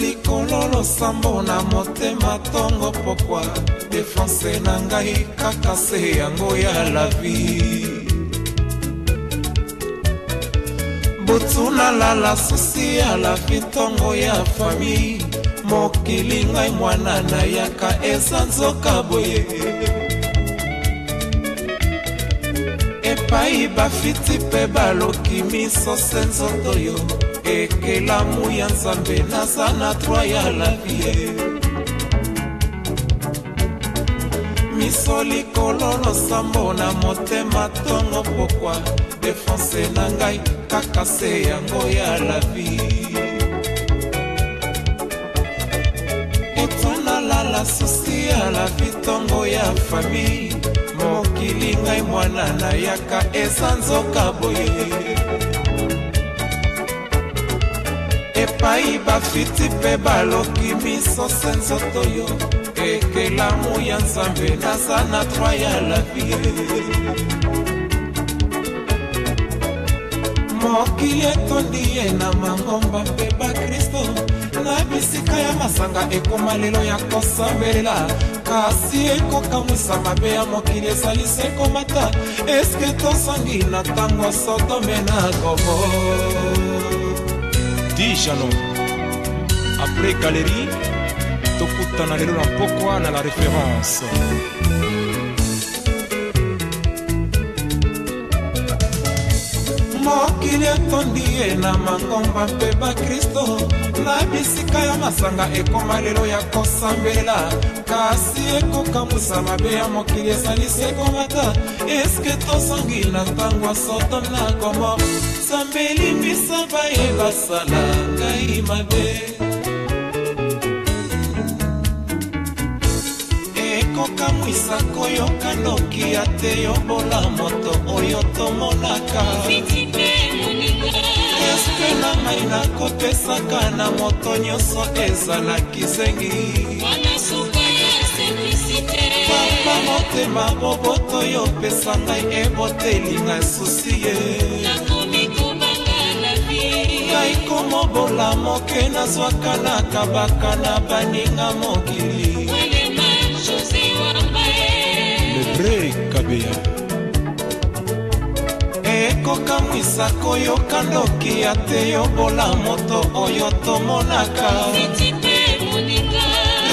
likolo losambo na motema ntongo pokwa defanse na ngai kaka se yango ya lavi butu nalala susi ya lavi ntongo ya fami mokili ngai mwana nayaka eza nzoka boye epai bafiti mpe baloki miso se nzoto yo ekelamu ya nzambe naza na drwi ya lavie miso likolo losambo na motema ntongo pokwa defanse na ngai kaka se yango ya lavi etanalala susi ya lavi ntongo ya fami mokili ngai mwana nayaka eza nzoka boye epai bafiti mpe baloki misosa nzoto yo ekelamu ya nzambe naza na troi ya labie mokili etondi ye na mangomba mpe bakristo na bisika ya masanga ekoma lelo ya kosambelela kasi ekokamwisa mabe ya mokili ezalisi ekomata eske tosangi na ntango sodome na gomor dijalon apres galeri tokutana lelo na pokwa na la référence mokili etondi ye na mangomba mpe bakristo na bisika ya masanga ekoma lelo ya kosambela kasi ekokamwisa mabe ya mokili esalisi ekomata eske tosangi na ntango ya sodome na gomore lisambe elipisa baye basala ngai mabe ekokamwisa koyoka noki ya te yobola moto oyo tomonaka eske na ngai nakopesaka na moto nyonso ezalaki zengi papa motema boboto yo pesa ngai ebotelinga susi ye mbola moke nazwaka na kabaka na baninga mokili lebre eh. kabeya ekokamwisa koyoka ndoki ya te yobola moto oyo tomonaka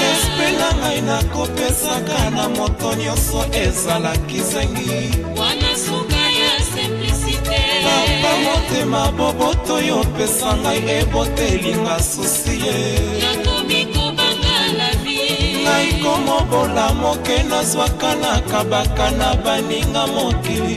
respe na ngai nakopesaka na moto nyonso ezalaki zengi yaka motema boboto yo opesa ngai ebotelinga susi ye ngai komobola moke nazwaka na kabaka na baninga mokili